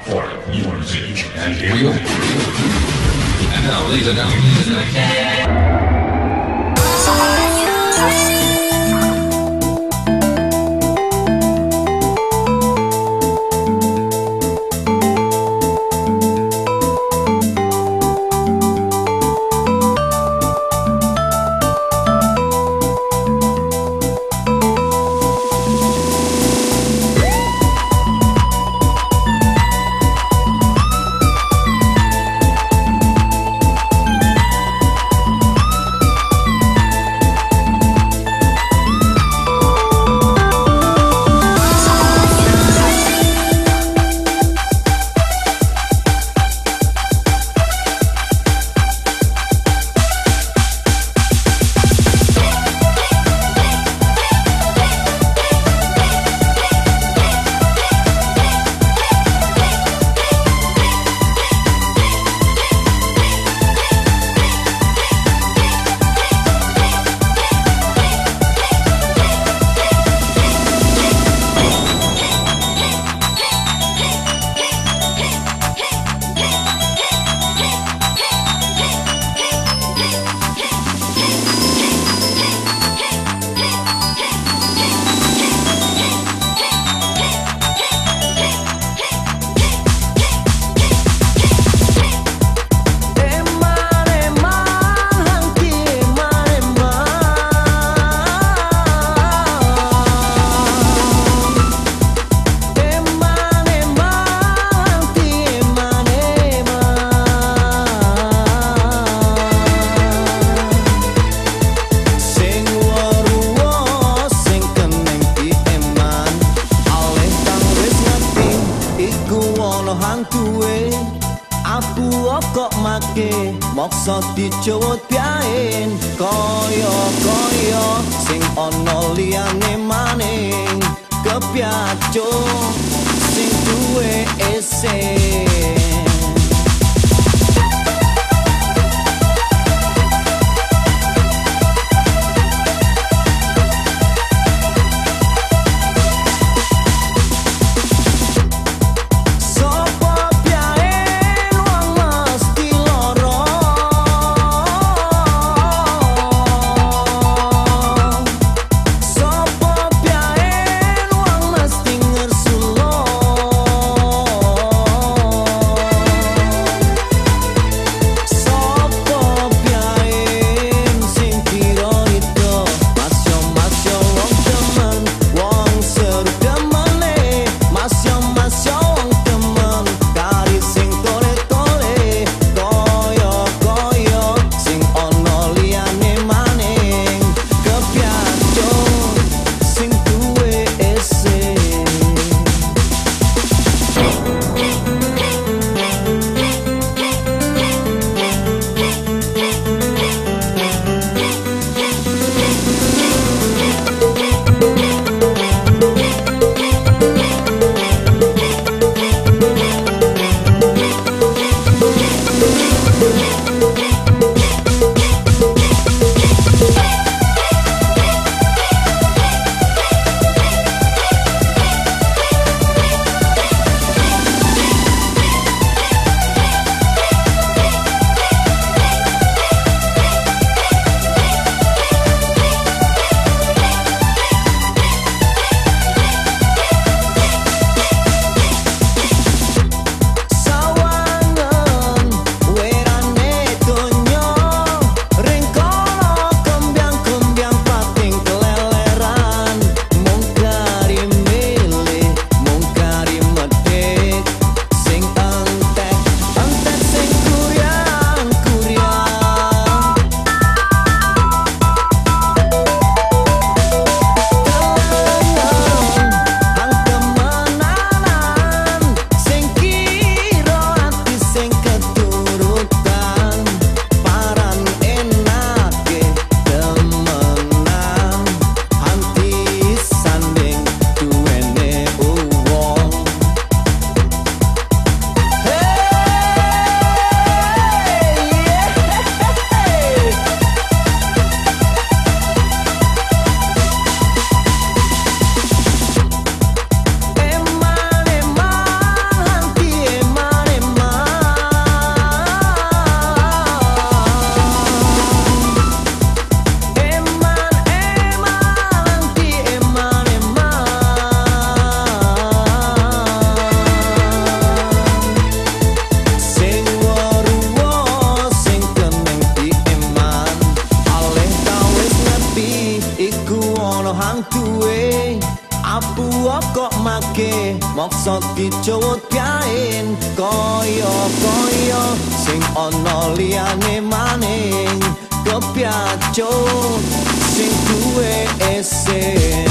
for music. And go. And now, ladies and gentlemen. Moksa dicowot biain Kaya kaya sing ana liyane maning. Kepiaco sing duwe eseng wong duwe apu kok make maksud dicuwut piaen koyo koyo sing ana liyane maning kepiacut sing duwe esen